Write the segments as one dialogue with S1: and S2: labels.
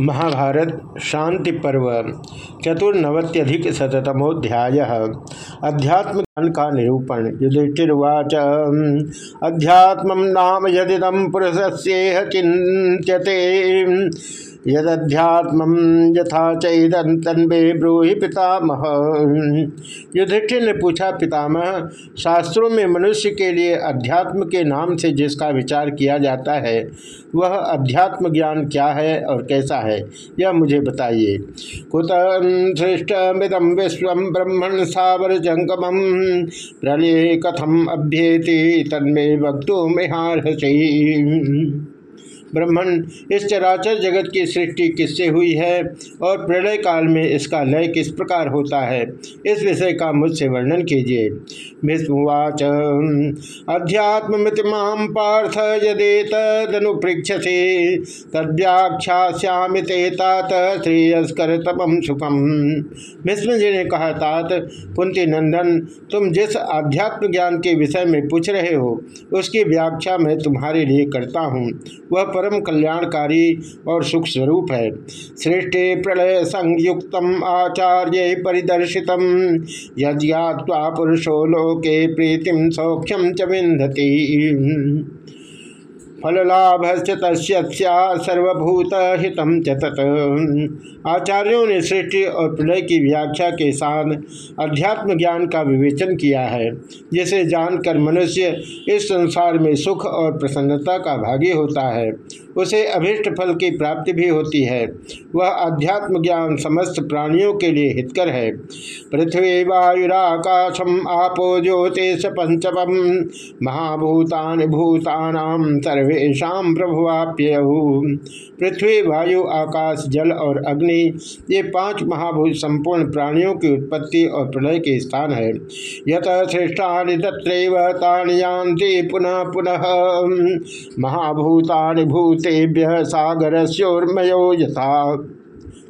S1: महाभारत शांति पर्व, चतुर्नवत्यधिक शतमोध्याय अध्यात्म ज्ञान का निरूपण, युधिष्ठिर्वाच। अध्यात्म नाम यदिदम पुरुष से चिंत्यते यदध्यात्म यथा चैदंतन्वे ब्रूहि पितामह। युधिष्ठिर ने पूछा, पितामह, शास्त्रों में मनुष्य के लिए अध्यात्म के नाम से जिसका विचार किया जाता है, वह अध्यात्म ज्ञान क्या है और कैसा है? यह मुझे बताइए। कुत सृष्टमिदम विश्व ब्रह्मण सावर जंगम प्रलय कथम अभ्येति, तन्मे वक्तु मेहार ब्रह्मण, इस चराचर जगत की सृष्टि किससे हुई है और प्रलय काल में इसका लय किस प्रकार होता है? इस विषय का मुझसे वर्णन कीजिए। भीष्मवाच अध्यात्मिमाम पार्थ यदे तदनुपृक्षसे तद्व्याख्यास्यामि ते तात श्रेयस्कर तपम सुखम। भीष्म जी ने कहा, तात, कुंती नंदन, तुम जिस आध्यात्म ज्ञान के विषय में पूछ रहे हो, उसकी व्याख्या मैं तुम्हारे लिए करता हूँ। वह परम कल्याणकारी और सुख स्वरूप है। सृष्टि प्रलय संयुक्त आचार्य परिदर्शित यज्ञात्वा पुरुषो लोके प्रीतिम सौख्यम च विंदती फललाभ सर्वभूत हितम चत आचार्यों ने सृष्टि और प्रलय की व्याख्या के साथ अध्यात्म ज्ञान का विवेचन किया है, जिसे जानकर मनुष्य इस संसार में सुख और प्रसन्नता का भागी होता है। उसे अभिष्ट फल की प्राप्ति भी होती है। वह अध्यात्म ज्ञान समस्त प्राणियों के लिए हितकर है। पृथ्वी वायुराकाशम आपो ज्योतिष पंचम महाभूतान भूतानाम सर्वेशा प्रभुवाप्य पृथ्वी, वायु, आकाश, जल और अग्नि, ये पाँच महाभूत संपूर्ण प्राणियों की उत्पत्ति और प्रलय के स्थान है। यत श्रेष्ठानि तत्रैव पुनः पुनः। महाभूतानि भूत तेभ्य सागर स्योर्मयो यथा।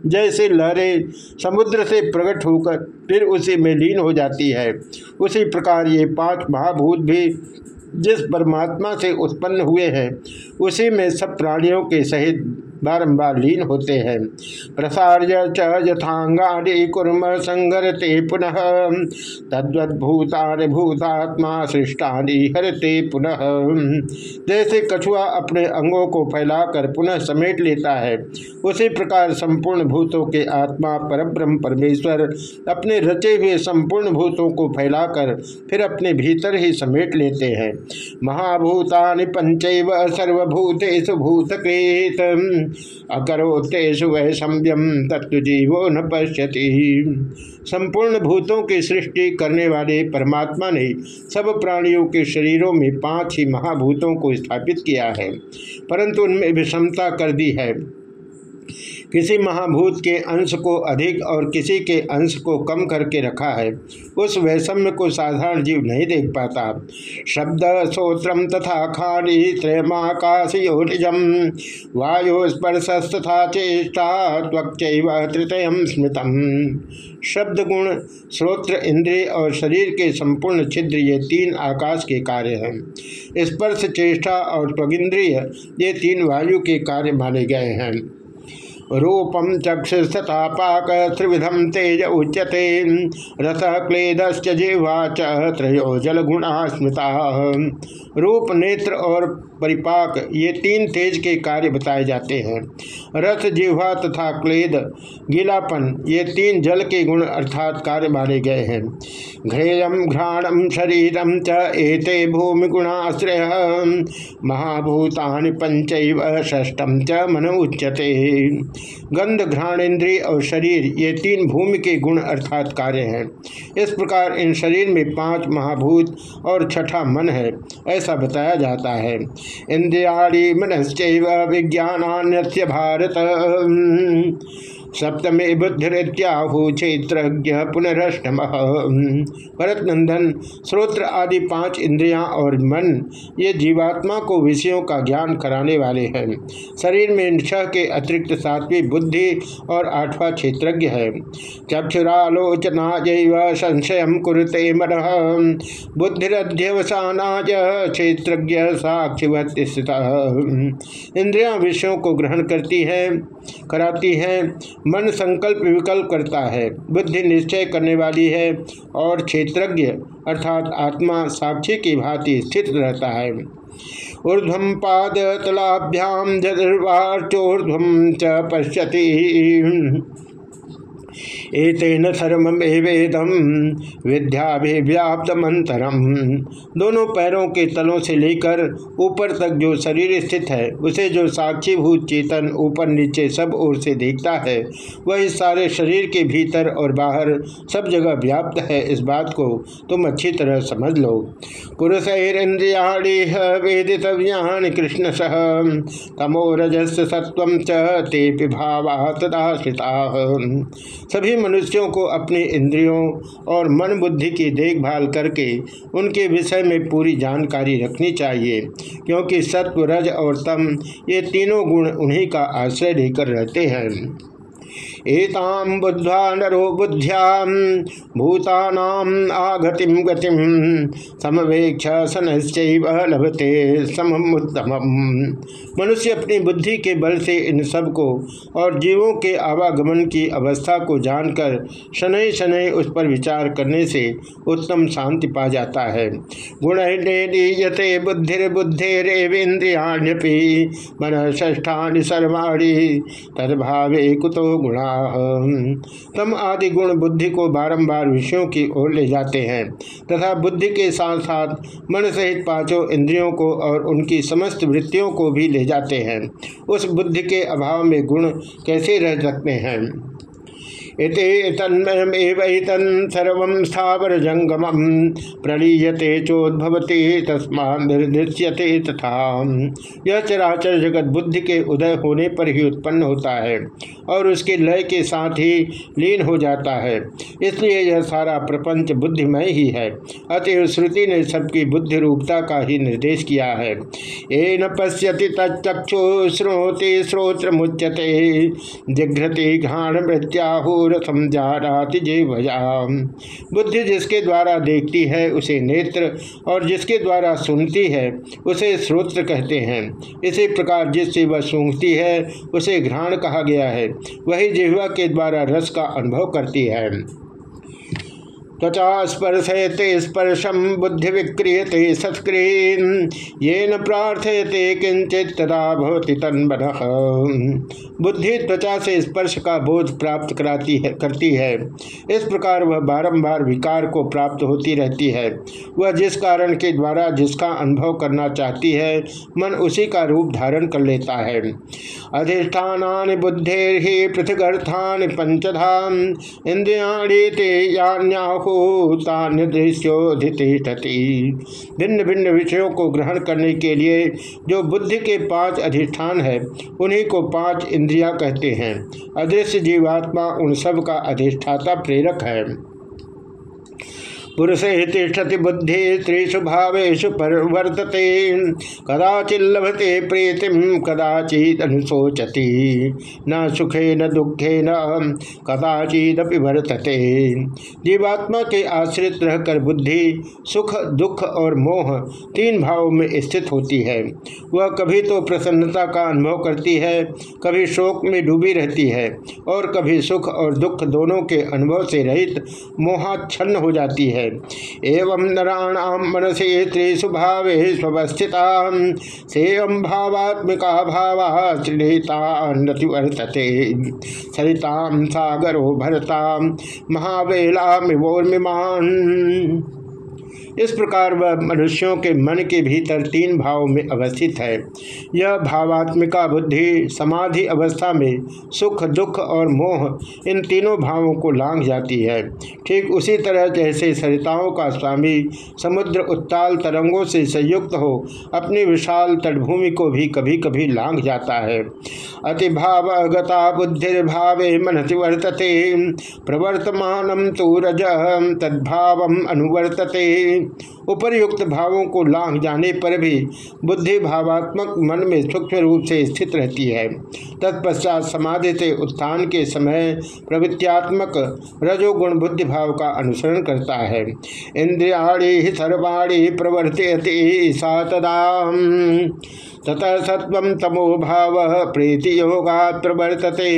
S1: जैसे लहरें समुद्र से प्रकट होकर फिर उसी में लीन हो जाती है, उसी प्रकार ये पाँच महाभूत भी जिस परमात्मा से उत्पन्न हुए हैं उसी में सब प्राणियों के सहित बारंबार लीन होते हैं। प्रसार्य च यथांगानि कुर्म संगरते पुनः। तद्वद्भूतानि भूतात्मा सृष्टानि हरते पुनः। जैसे कछुआ अपने अंगों को फैलाकर पुनः समेट लेता है, उसी प्रकार संपूर्ण भूतों के आत्मा परब्रह्म परमेश्वर अपने रचे हुए संपूर्ण भूतों को फैलाकर फिर अपने भीतर ही समेट लेते हैं। महाभूतानि पंचैव सर्वभूतेषु भूतकृत अकरोतेषु वह संयम तत्व जीवो न पश्यति। संपूर्ण भूतों की सृष्टि करने वाले परमात्मा ने सब प्राणियों के शरीरों में पाँच ही महाभूतों को स्थापित किया है, परंतु उनमें विषमता कर दी है। किसी महाभूत के अंश को अधिक और किसी के अंश को कम करके रखा है, उस वैषम्य को साधारण जीव नहीं देख पाता। शब्द श्रोत्रम तथा खाली त्रयमाकाश योनिजम वायु स्पर्श तथा चेष्टा तृतय स्मृतम। शब्द गुण, श्रोत्र इंद्रिय और शरीर के संपूर्ण छिद्र ये तीन आकाश के कार्य हैं। स्पर्श, चेष्टा और त्वगिंद्रिय ये तीन वायु के कार्य माने गए हैं। रूपम चक्षुस्तथा पाक त्रिविधम तेज उच्यते। रस क्लेदश्च जिह्वा त्रयो जल गुणा स्मृता रूप, नेत्र और परिपाक, ये तीन तेज के कार्य बताए जाते हैं। रस, जिह्वा तथा क्लेद, गीलापन, ये तीन जल के गुण अर्थात कार्य माने गए हैं। घ्रेयम घ्राणम शरीरम च एते भूमि गुणाश्रय। महाभूतानि पंचैव षष्टम च मन उच्यते। गंध घ्राण इंद्रिय और शरीर, ये तीन भूमि के गुण अर्थात कार्य हैं। इस प्रकार इन शरीर में पाँच महाभूत और छठा मन है, ऐसा बताया जाता है। इंद्रियाणी मनश्चैव विज्ञान भारत सप्तमे बुद्धिरित्याहु क्षेत्र पुनरष्टम। भरत नंदन श्रोत्र आदि पाँच इंद्रियाँ और मन, ये जीवात्मा को विषयों का ज्ञान कराने वाले हैं। शरीर में छह के अतिरिक्त सातवीं बुद्धि और आठवां क्षेत्रज्ञ है। चक्षुरालोचना संशय कुरुते मन। बुद्धिध्यवसानाज क्षेत्रज्ञ साक्षिवत इंद्रिया विषयों को ग्रहण करती है, कराती है मन संकल्प विकल्प करता है। बुद्धि निश्चय करने वाली है और क्षेत्रज्ञ अर्थात आत्मा साक्षी की भांति स्थित रहता है। ऊर्धम पाद तलाभ्याम चोर्धम च पश्यति। एतेन सर्वमेवेदम विद्याभिव्याप्त मंतरम दोनों पैरों के तलों से लेकर ऊपर तक जो शरीर स्थित है, उसे जो साक्षीभूत चेतन ऊपर नीचे सब ओर से देखता है, वह इस सारे शरीर के भीतर और बाहर सब जगह व्याप्त है इस बात को तुम अच्छी तरह समझ लो। पुरुषैरिंद्रियाणी वेदितव्यान कृष्ण सह तमो रजस सत्व चे भावा तदाश्रिता सभी मनुष्यों को अपने इंद्रियों और मन बुद्धि की देखभाल करके उनके विषय में पूरी जानकारी रखनी चाहिए, क्योंकि सत्व, रज और तम ये तीनों गुण उन्हीं का आश्रय लेकर रहते हैं। एताम बुद्ध्वा नरो बुद्ध्याम भूतानाम आगतिम गतिम समवेक्ष सनश्चैव लभते मनुष्य अपनी बुद्धि के बल से इन सबको और जीवों के आवागमन की अवस्था को जानकर शनय शनय उस पर विचार करने से उत्तम शांति पा जाता है। गुण लीयते बुद्धिर्बुद्धिरेवेन्द्रियाण्यपि मन ष्ठानि सर्वाणी, तदभावे कुतो गुणा तम आदि गुण बुद्धि को बारंबार विषयों की ओर ले जाते हैं, तथा बुद्धि के साथ साथ मन सहित पाँचों इंद्रियों को और उनकी समस्त वृत्तियों को भी ले जाते हैं। उस बुद्धि के अभाव में गुण कैसे रह सकते हैं? स्थावर जंगम प्रलीयते चोद्भवती तस्मा निर्दृश्यते तथा। यह चराचर जगत बुद्धि के उदय होने पर ही उत्पन्न होता है और उसके लय के साथ ही लीन हो जाता है। इसलिए यह सारा प्रपंच बुद्धिमय ही है। अतएव श्रुति ने सबकी बुद्धि रूपता का ही निर्देश किया है। ये न पश्यति तक्षु श्रोति श्रोत्र मुच्यते जिघ्रति घाण मृत्याहू समझाराति बुद्धि जिसके द्वारा देखती है, उसे नेत्र और जिसके द्वारा सुनती है, उसे श्रोत्र कहते हैं। इसी प्रकार जिससे वह सूंघती है, उसे घ्राण कहा गया है। वही जिहवा के द्वारा रस का अनुभव करती है। त्वचा स्पर्शयते स्पर्शम बुद्धि विक्रियते सत्क्रिय ये न प्रार्थयते किंचित तथा भवति तन्बन बुद्धि त्वचा से स्पर्श का बोध प्राप्त कराती है, करती है। इस प्रकार वह बारंबार विकार को प्राप्त होती रहती है। वह जिस कारण के द्वारा जिसका अनुभव करना चाहती है, मन उसी का रूप धारण कर लेता है। अधिष्ठान बुद्धेर ही पृथगर्थान पंचधाम इंद्रियाणी ते भिन्न भिन्न विषयों को ग्रहण करने के लिए जो बुद्धि के पाँच अधिष्ठान है, उन्हीं को पाँच इंद्रिया कहते हैं। अदृश्य जीवात्मा उन सब का अधिष्ठाता प्रेरक है। पुरुषे तिष्ठति बुद्धि त्रिषु भावेशु परवर्तते। कदाचिल्लभते प्रीतिम कदाचित अनुशोचती। न सुखे, न दुखे, न कदाचिदपि वर्तते। जीवात्मा के आश्रित रहकर बुद्धि, सुख, दुख और मोह तीन भावों में स्थित होती है। वह कभी तो प्रसन्नता का अनुभव करती है, कभी शोक में डूबी रहती है और कभी सुख और दुख दोनों के अनुभव से रहित मोहाच्छन्न हो जाती है। एवं नराणाम मनसे त्रिषु भाव स्वस्थिता सेयम भावात्मिका भाव वर्तते सरिताम सागरो भरताम महावेलामिवोर्मिमान इस प्रकार वह मनुष्यों के मन के भीतर तीन भाव में अवस्थित है। यह भावात्मिका बुद्धि, समाधि अवस्था में सुख, दुख और मोह, इन तीनों भावों को लांग जाती है। ठीक उसी तरह जैसे सरिताओं का स्वामी समुद्र उत्ताल तरंगों से संयुक्त हो, अपनी विशाल तटभूमि को भी कभी कभी लांग जाता है। अतिभाव गता बुद्धिर्भावे मनति वर्तते, प्रवर्तमान तो रज तद्भाव अनुवर्तते। उपरयुक्त भावों को लांघ जाने पर भी बुद्धि भावात्मक मन में सूक्ष्म रूप से स्थित रहती है। तत्पश्चात समाधि से उत्थान के समय प्रवृत्त्यात्मक रजोगुण बुद्धि भाव का अनुसरण करता है। इंद्रियाड़ी सर्वाणी प्रवर्तित सा तदा तथा सत्व तमो भाव प्रीति योगा प्रवर्तते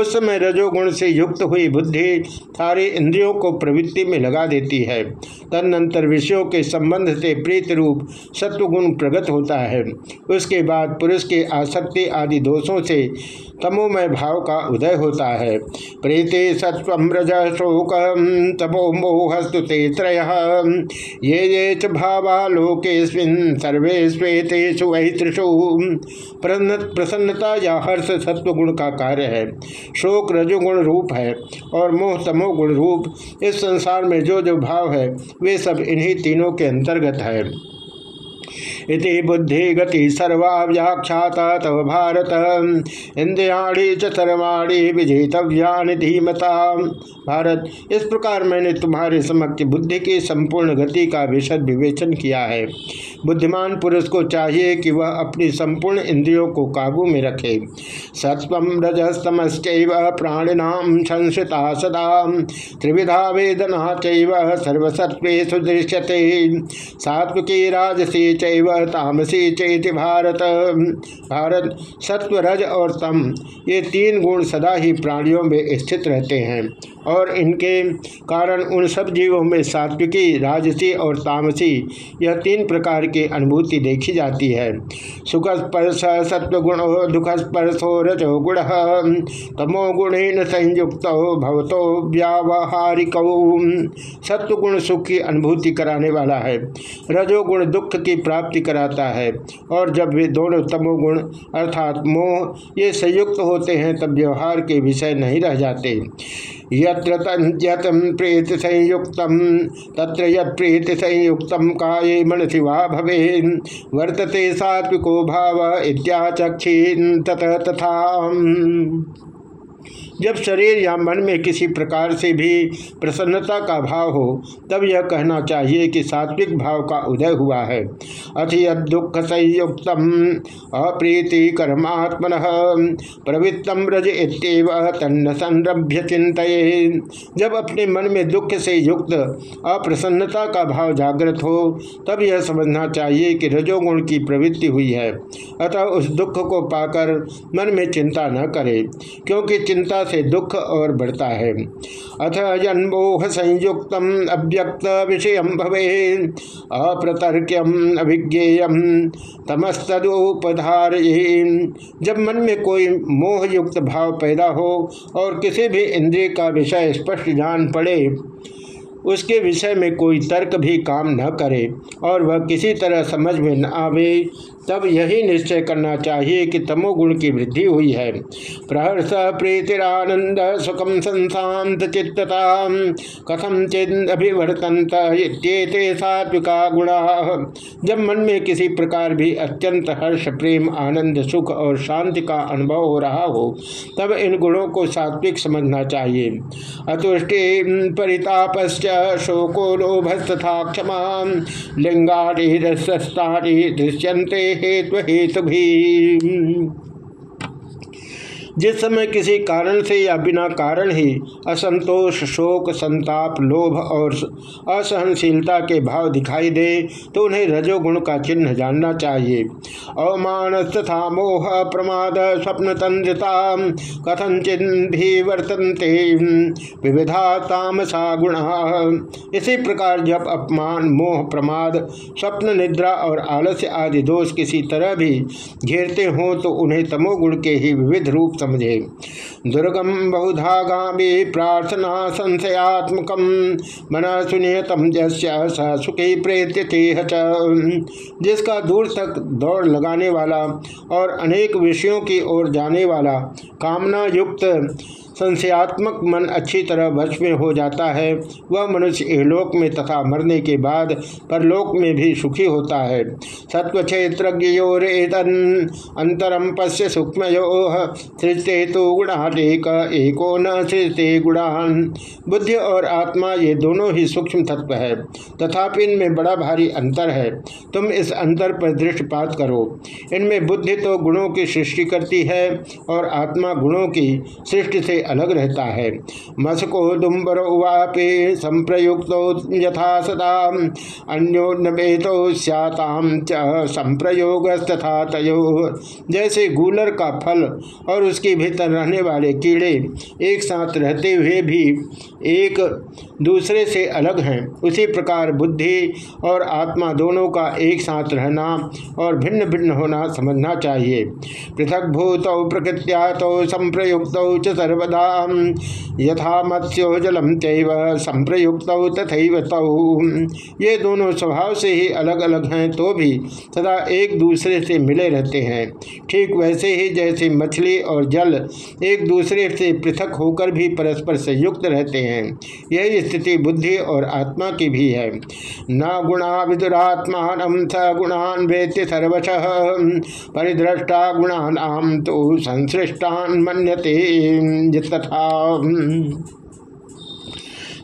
S1: उस समय रजोगुण से युक्त हुई बुद्धि सारे इंद्रियों को प्रवृत्ति में लगा देती है। तदनंतर विषयों के संबंध से प्रीत रूप सत्वगुण प्रगत होता है। उसके बाद पुरुष के आसक्ति आदि दोषों से तमोमय भाव का उदय होता है। प्रीति सत्व रज शोक तमो मोहस्तु त्रय। ये ये च सर्वे श्वेतेषु प्रसन्नता या हर्ष सत्व गुण का कार्य है। शोक रजोगुण रूप है और मोह तमो गुण रूप। इस संसार में जो जो भाव है, वे सब इन्हीं तीनों के अंतर्गत है। इति बुद्धि गति सर्वा व्याख्यात तव भारत। इंद्रियाणी च सर्वाणी विजेतव्यानि धीमता। भारत, इस प्रकार मैंने तुम्हारे समक्ष बुद्धि की संपूर्ण गति का विशद विवेचन किया है। बुद्धिमान पुरुष को चाहिए कि वह अपनी संपूर्ण इंद्रियों को काबू में रखे। सत्व रजस्तमश्च प्राणिनाम संसिता सदा। त्रिविधा वेदना चर्वसत्व दृश्यते सात्विकी राजसी चैव तामसी चैति भारत। भारत सत्व रज और तम, ये तीन गुण सदा ही प्राणियों में स्थित रहते हैं और इनके कारण उन सब जीवों में सात्विकी, राजसी और तामसी, यह तीन प्रकार की अनुभूति देखी जाती है। सुख स्पर्श सत्वगुण दुख स्पर्शो रजो गुण, तमो गुणेन संयुक्त भवतो व्यावहारिक। सत्वगुण सुख की अनुभूति कराने वाला है। रजोगुण दुख की प्राप्ति कराता है। और जब वे दोनों तमोगुण अर्थात मोह ये संयुक्त होते हैं, तब व्यवहार के विषय नहीं रह जाते। यत्र प्रेत संयुक्त तत्र यत संयुक्त काये मनसि वा भवे वर्तते सात्विको भाव इत्याचक्षीन तथा तथा जब शरीर या मन में किसी प्रकार से भी प्रसन्नता का भाव हो, तब यह कहना चाहिए कि सात्विक भाव का उदय हुआ है। अथ दुख संयुक्त अप्रीति कर्मात्मन प्रवृत्तम रज इतव तन्न संरभ्य चिंत जब अपने मन में दुख से युक्त अप्रसन्नता का भाव जागृत हो, तब यह समझना चाहिए कि रजोगुण की प्रवृत्ति हुई है। अतः उस दुख को पाकर मन में चिंता न करे, क्योंकि चिंता से दुख और बढ़ता है। अथ जन्मोह संयुक्त अव्यक्त विषय भवे, अप्रतर्क्यम अभिज्ञेयम तमस्तुपधार जब मन में कोई मोहयुक्त भाव पैदा हो और किसी भी इंद्रिय का विषय स्पष्ट जान पड़े उसके विषय में कोई तर्क भी काम न करे और वह किसी तरह समझ में न आवे, तब यही निश्चय करना चाहिए कि तमोगुण की वृद्धि हुई है। प्रहर्ष प्रीतिरानंद सुखम संशांत चित्तता कथम चिन्ह सात्विका गुणा। जब मन में किसी प्रकार भी अत्यंत हर्ष, प्रेम, आनंद, सुख और शांति का अनुभव हो रहा हो, तब इन गुणों को सात्विक समझना चाहिए। अतुष्टि परितापश्च शोको लोभस्तथा क्षमा लिंगाड़ी रसस्ताड़ी दृश्यंते हेतु हेतु भी जिस समय किसी कारण से या बिना कारण ही असंतोष, शोक, संताप, लोभ और असहनशीलता के भाव दिखाई दे तो उन्हें रजोगुण का चिन्ह जानना चाहिए। अवमान तथा मोह, प्रमाद, स्वप्न तंद्रता कथनचिन भी वर्तनते। विविधा तामसा गुण। इसी प्रकार जब अपमान, मोह, प्रमाद, स्वप्न, निद्रा और आलस्य आदि दोष किसी तरह भी घेरते हों तो उन्हें तमोगुण के ही विविध रूप समझे। दुर्गम बहुधा बहुधागामी प्रार्थना संशयात्मक। मन सुनियतम जस्य सुखी प्रेत्य जिसका दूर तक दौड़ लगाने वाला और अनेक विषयों की ओर जाने वाला कामना युक्त संशयात्मक मन अच्छी तरह वश में हो जाता है। वह मनुष्य इहलोक में तथा मरने के बाद परलोक में भी सुखी होता है। सत्व क्षेत्र अंतरम पश्य सूक्ष्म सृष्टे तो गुणाटेक एको न सृष्टे गुणान। बुद्धि और आत्मा ये दोनों ही सूक्ष्म तत्व है, तथापि इनमें बड़ा भारी अंतर है। तुम इस अंतर पर दृष्टिपात करो। इनमें बुद्धि तो गुणों की सृष्टि करती है और आत्मा गुणों की सृष्टि से अलग रहता है। मस्को दुम्बर वापे संप्रयुक्त यथा सदा। अन्योन्नवेतो स्याताम च संप्रयोग तथा तयो। जैसे गूलर का फल और उसके भीतर रहने वाले कीड़े एक साथ रहते हुए भी एक दूसरे से अलग हैं। उसी प्रकार बुद्धि और आत्मा दोनों का एक साथ रहना और भिन्न भिन्न होना समझना चाहिए। पृथक भूत प्रकृत्या तो संप्रयुक्त च सर्वदा यथा मत्स्यो जलम तेव, संप्रयुक्त तथा तौ। ये दोनों स्वभाव से ही अलग अलग हैं तो भी सदा एक दूसरे से मिले रहते हैं। ठीक वैसे ही जैसे मछली और जल एक दूसरे से पृथक होकर भी परस्पर संयुक्त रहते हैं। यही स्थिति बुद्धि और आत्मा की भी है। न गुणा विदुरात्मान स गुणान वेत्य सर्वश। परिद्रष्टा गुणान तो संश्लिष्टान मन्यते। तथा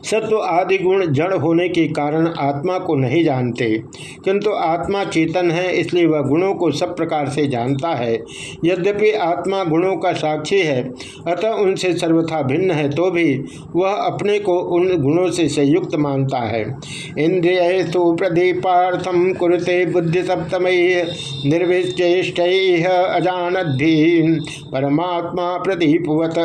S1: सत्व आदि गुण जड़ होने के कारण आत्मा को नहीं जानते, किंतु आत्मा चेतन है, इसलिए वह गुणों को सब प्रकार से जानता है। यद्यपि आत्मा गुणों का साक्षी है, अतः उनसे सर्वथा भिन्न है तो भी वह अपने को उन गुणों से संयुक्त मानता है। इंद्रिय तो प्रदीपार्थम कुरते बुद्धि सप्तम निर्विचेष्ट अजानद्धि परमात्मा प्रदीपवत।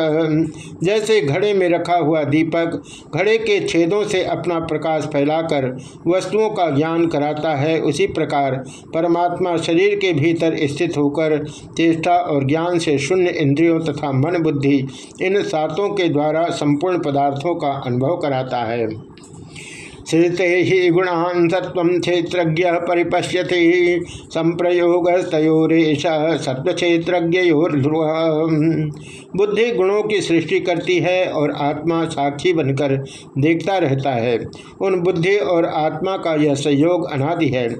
S1: जैसे घड़े में रखा हुआ दीपक, घड़े के छेदों से अपना प्रकाश फैलाकर वस्तुओं का ज्ञान कराता है, उसी प्रकार परमात्मा शरीर के भीतर स्थित होकर चेष्टा और ज्ञान से शून्य इंद्रियों तथा मन बुद्धि इन सातों के द्वारा संपूर्ण पदार्थों का अनुभव कराता है। श्रुते ही गुणान सत्व क्षेत्र परिपश्यति। संप्रयोगस्तोरेश सत्व क्षेत्र बुद्धि गुणों की सृष्टि करती है और आत्मा साक्षी बनकर देखता रहता है। उन बुद्धि और आत्मा का यह संयोग अनादि है।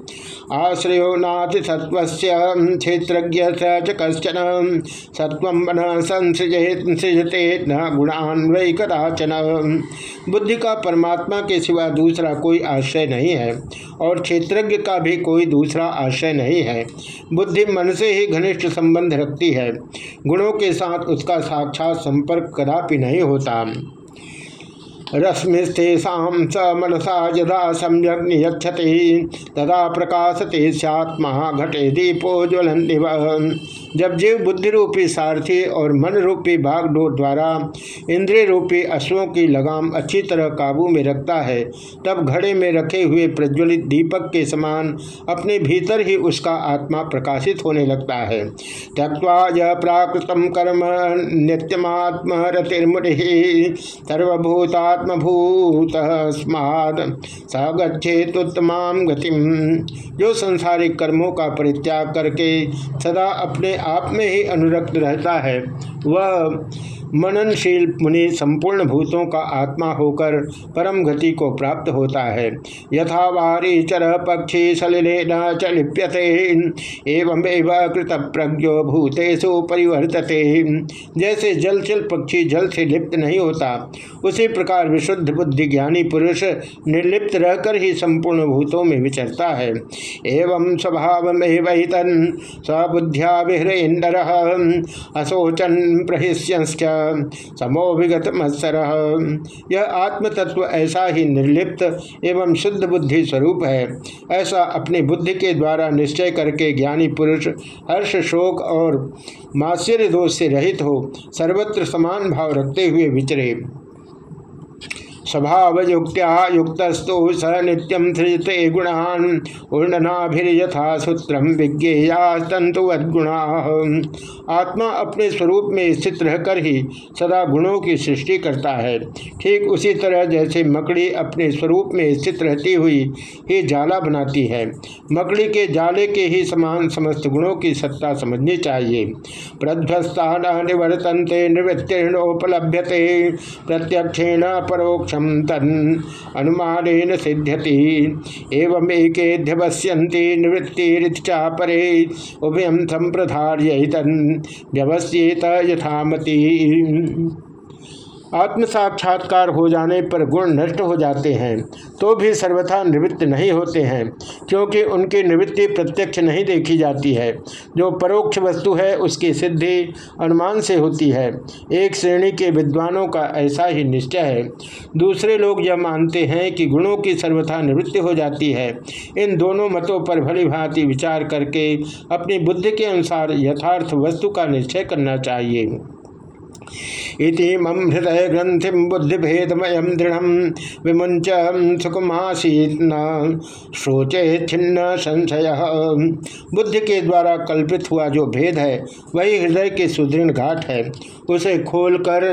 S1: आश्रयो नाथ सत्व क्षेत्र कश्चन। सत्व न गुणान वै कदाचन बुद्धि का परमात्मा के सिवा दूसरा कोई आश्रय नहीं है और क्षेत्रज्ञ का भी कोई दूसरा आश्रय नहीं है। बुद्धि मन से ही घनिष्ठ संबंध रखती है। गुणों के साथ उसका साक्षात संपर्क कदापि नहीं होता। रश्मिस्तेषा स मनसा यदा सम्यक नियक्षति तदा प्रकाशते सत्मा घटे दीपो ज्वलन जब जीव बुद्धि रूपी सारथी और मन रूपी भागडोर द्वारा इंद्रिय रूपी अश्वों की लगाम अच्छी तरह काबू में रखता है, तब घड़े में रखे हुए प्रज्वलित दीपक के समान अपने भीतर ही उसका आत्मा प्रकाशित होने लगता है। त्यक्वा प्राकृतम कर्म नित्यमात्म रतिर्मुनि सर्वभूतात्मभूत स्माद सगछेतुत्तमाम गतिम। जो संसारिक कर्मों का परित्याग करके सदा अपने आप में ही अनुरक्त रहता है, वह मननशील मुनि संपूर्ण भूतों का आत्मा होकर परम गति को प्राप्त होता है। यथा वारी चर पक्षी सलिले न च लिप्यते। एवं कृत प्रज्ञो भूतेषु परिवर्तते। जैसे जल चल पक्षी जल से लिप्त नहीं होता, उसी प्रकार विशुद्ध बुद्धि ज्ञानी पुरुष निर्लिप्त रहकर ही संपूर्ण भूतों में विचरता है। एवं स्वभाव में वहितन स्वबुद्ध्या विहरेन्द्र असोचन प्रहिष्यश्च समोभिगत मत्सर यह आत्मतत्व ऐसा ही निर्लिप्त एवं शुद्ध बुद्धि स्वरूप है, ऐसा अपनी बुद्धि के द्वारा निश्चय करके ज्ञानी पुरुष, हर्ष, शोक और माश्चर्य दोष से रहित हो, सर्वत्र समान भाव रखते हुए विचरे। स्वभाव युक्त्या युक्तस्तु स नित्यम सृजते गुणान उर्णनाभिर्यथा सूत्रम विज्ञेया तंतुवद्गुणा आत्मा अपने स्वरूप में स्थित रहकर ही सदा गुणों की सृष्टि करता है। ठीक उसी तरह जैसे मकड़ी अपने स्वरूप में स्थित रहती हुई ही जाला बनाती है। मकड़ी के जाले के ही समान समस्त गुणों की सत्ता समझनी चाहिए। प्रध्वस्ता निवर्तनते निवृत्तिर्णोपलभ्यते प्रत्यक्षेण परोक्ष तन अनुमान सिद्ध्यति। एवं एकेध्यवस्यन्ति निवृत्तिरिचा परे उभय संप्रधार्य तन व्यवस्येत यथामति। आत्म साक्षात्कार हो जाने पर गुण नष्ट हो जाते हैं तो भी सर्वथा निवृत्त नहीं होते हैं, क्योंकि उनकी निवृत्ति प्रत्यक्ष नहीं देखी जाती है। जो परोक्ष वस्तु है, उसकी सिद्धि अनुमान से होती है। एक श्रेणी के विद्वानों का ऐसा ही निश्चय है। दूसरे लोग यह मानते हैं कि गुणों की सर्वथा निवृत्ति हो जाती है। इन दोनों मतों पर भली भांति विचार करके अपनी बुद्धि के अनुसार यथार्थ वस्तु का निश्चय करना चाहिए। इति मम हृदय ग्रंथि बुद्धिभेदमय दृढ़ विमुंच सुखमासी न शोचे छिन्न संशय। बुद्धि के द्वारा कल्पित हुआ जो भेद है, वही हृदय के सुदृढ़ घाट है। उसे खोलकर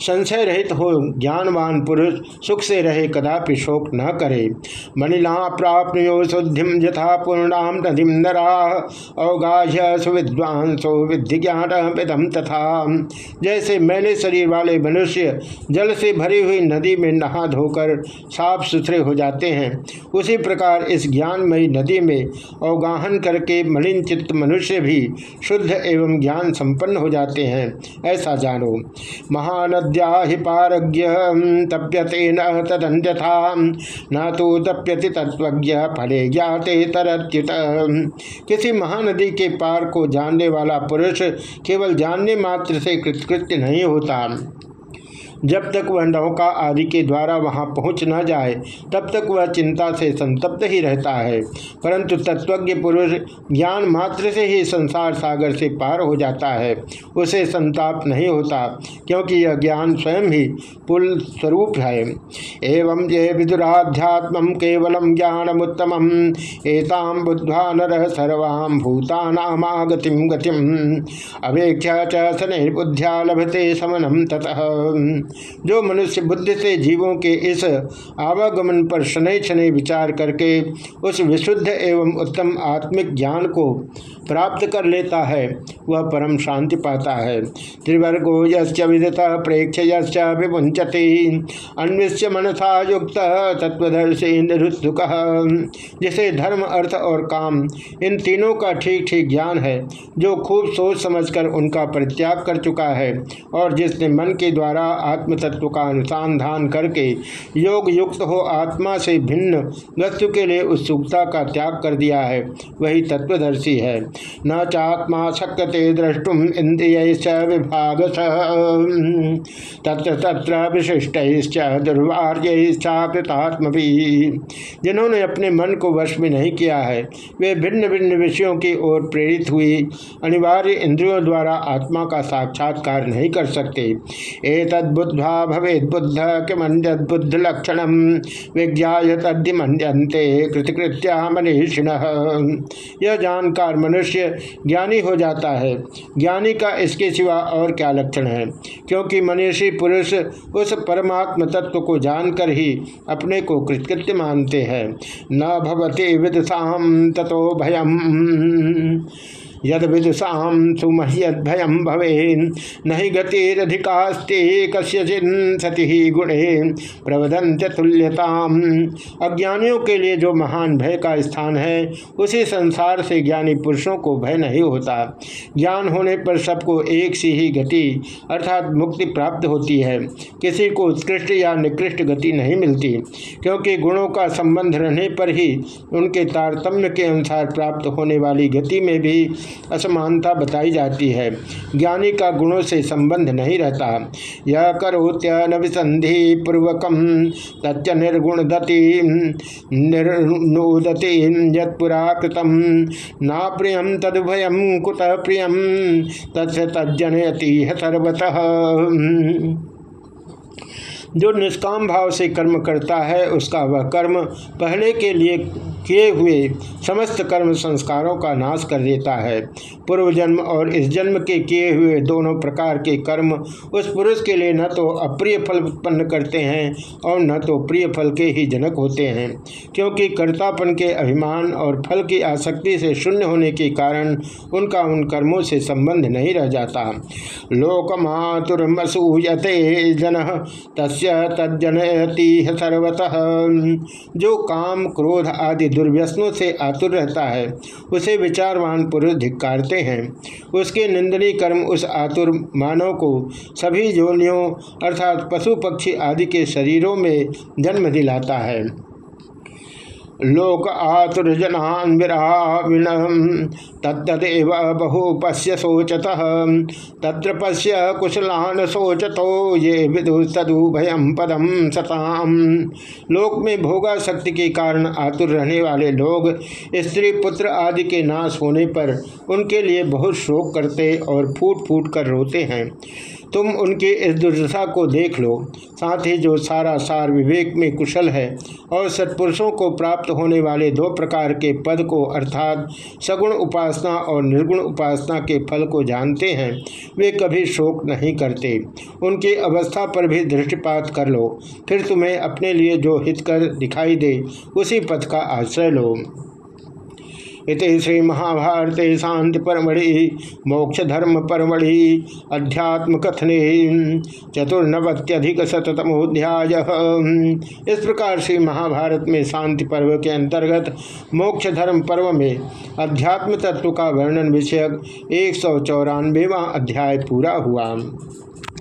S1: संशय रहित हो, ज्ञानवान पुरुष सुख से रहे, कदापि शोक न करे। मणिला प्राप्त शुद्धिम यथा पूर्णाम नदीम नरा, अवगाह्य सुविद्वांसो विधि ज्ञान तथा। जैसे मैंने शरीर वाले मनुष्य जल से भरी हुई नदी में नहा धोकर साफ़ सुथरे हो जाते हैं, उसी प्रकार इस ज्ञानमयी नदी में अवगाहन करके मलिन चित्त मनुष्य भी शुद्ध एवं ज्ञान संपन्न हो जाते हैं, ऐसा जानो। महानद पारज्ञ तप्यते न तदन्यथा, न तो तप्यति तत्व फले ज्ञाते तरत्युत। किसी महानदी के पार को जानने वाला पुरुष केवल जानने मात्र से कृतकृत्य नहीं होता। जब तक वह नौका आदि के द्वारा वहाँ पहुँच न जाए, तब तक वह चिंता से संतप्त ही रहता है। परंतु तत्वज्ञ पुरुष ज्ञान मात्र से ही संसार सागर से पार हो जाता है। उसे संताप नहीं होता, क्योंकि यह ज्ञान स्वयं ही पुल स्वरूप है। एवं ये विदुराध्यात्म केवलम ज्ञानमुत्तम एताम बुद्धा नर सर्वाम भूतानामागतिम गतिम। अवेक्षा च बुद्ध्या लभते समनम ततः। जो मनुष्य बुद्धि से जीवों के इस आवागमन पर शनै शनै विचार करके उस विशुद्ध एवं उत्तम आत्मिक ज्ञान को प्राप्त कर लेता है, वह परम शांति पाता है। त्रिवर्गो यश्च विदता प्रेक्ष यश्च विमुंचते अन्विष्य मनसा युक्त तत्वदर्शी निरुत्सुक जिसे धर्म, अर्थ और काम, इन तीनों का ठीक ठीक ज्ञान है, जो खूब सोच समझकर उनका परित्याग कर चुका है और जिसने मन के द्वारा आत्म तत्व का अनुसंधान करके योग युक्त हो आत्मा से भिन्न वस्तु के लिए उत्सुकता का त्याग कर दिया है। वही तत्वदर्शी है। न चात्मा शक्यते द्रष्टुम इंद्रिय विभाग तत्र तत्र विशिष्ट दुर्वार्य दुर्वार्यकृतात्म भी जिन्होंने अपने मन को वश में नहीं किया है, वे भिन्न भिन्न विषयों की ओर प्रेरित हुई। अनिवार्य इंद्रियों द्वारा आत्मा का साक्षात्कार नहीं कर सकते। एतद्बुद्धा भवेद बुद्ध किमंजद बुद्ध लक्षण विज्ञा तद्यमंजनते कृतकृत्या मनीषिण यह जानकार मनुष्य ज्ञानी हो जाता है। ज्ञानी का इसके सिवा और क्या लक्षण है? क्योंकि मनीषी पुरुष उस परमात्म तत्व को जानकर ही अपने को कृतकृत्य मानते हैं। न भवती विदसाम तथो भयम। यद विदुषा सुमह्यद भयम भवे नहीं गतिरधिकास्ते कस्यचिन सति गुणे प्रवदंत तुल्यताम। अज्ञानियों के लिए जो महान भय का स्थान है, उसी संसार से ज्ञानी पुरुषों को भय नहीं होता। ज्ञान होने पर सबको एक सी ही गति अर्थात मुक्ति प्राप्त होती है। किसी को उत्कृष्ट या निकृष्ट गति नहीं मिलती, क्योंकि गुणों का संबंध रहने पर ही उनके तारतम्य के अनुसार प्राप्त होने वाली गति में भी असमानता बताई जाती है। ज्ञानी का गुणों से संबंध नहीं रहता। यह करोत्य नविसंधि पूर्वकम तथ्य निर्गुण दति निर्नोदति यत्पुरा कृतम ना प्रियम तदुभयम कुत प्रियम तस्य तज्जनयति सर्वतः। जो निष्काम भाव से कर्म करता है, उसका वह कर्म पहले के लिए किए हुए समस्त कर्म संस्कारों का नाश कर देता है। पूर्व जन्म और इस जन्म के किए हुए दोनों प्रकार के कर्म उस पुरुष के लिए न तो अप्रिय फल उत्पन्न करते हैं और न तो प्रिय फल के ही जनक होते हैं, क्योंकि कर्तापन के अभिमान और फल की आसक्ति से शून्य होने के कारण उनका उन कर्मों से संबंध नहीं रह जाता। लोकमातुर्मसूयते जन तस्य है सर्वतः। जो काम, क्रोध आदि दुर्व्यसनों से आतुर रहता है, उसे विचारवान पुरुष धिक्कारते हैं। उसके निंदनीय कर्म उस आतुर मानव को सभी जोनियों अर्थात पशु पक्षी आदि के शरीरों में जन्म दिलाता है। लोक आतुर्जनान विराविन तत्तदेव बहु पश्य शोचत। तत्र पश्य कुशलान शोचतो ये विदु पदम सताम। लोक में भोगा शक्ति के कारण आतुर रहने वाले लोग, स्त्री, पुत्र आदि के नाश होने पर उनके लिए बहुत शोक करते और फूट फूट कर रोते हैं। तुम उनकी इस दुर्दशा को देख लो। साथ ही जो सारा सार विवेक में कुशल है और सत्पुरुषों को प्राप्त होने वाले दो प्रकार के पद को अर्थात सगुण उपासना और निर्गुण उपासना के फल को जानते हैं, वे कभी शोक नहीं करते। उनकी अवस्था पर भी दृष्टिपात कर लो, फिर तुम्हें अपने लिए जो हितकर दिखाई दे, उसी पथ का आश्रय लो। इति श्री महाभारत शांति परमढ़ि मोक्ष धर्म परमढ़ि अध्यात्म कथने चतुर्नवत्यधिक शतमोध्याय इस प्रकार से महाभारत में शांति पर्व के अंतर्गत मोक्ष धर्म पर्व में अध्यात्म तत्व का वर्णन विषयक एक सौ अध्याय पूरा हुआ।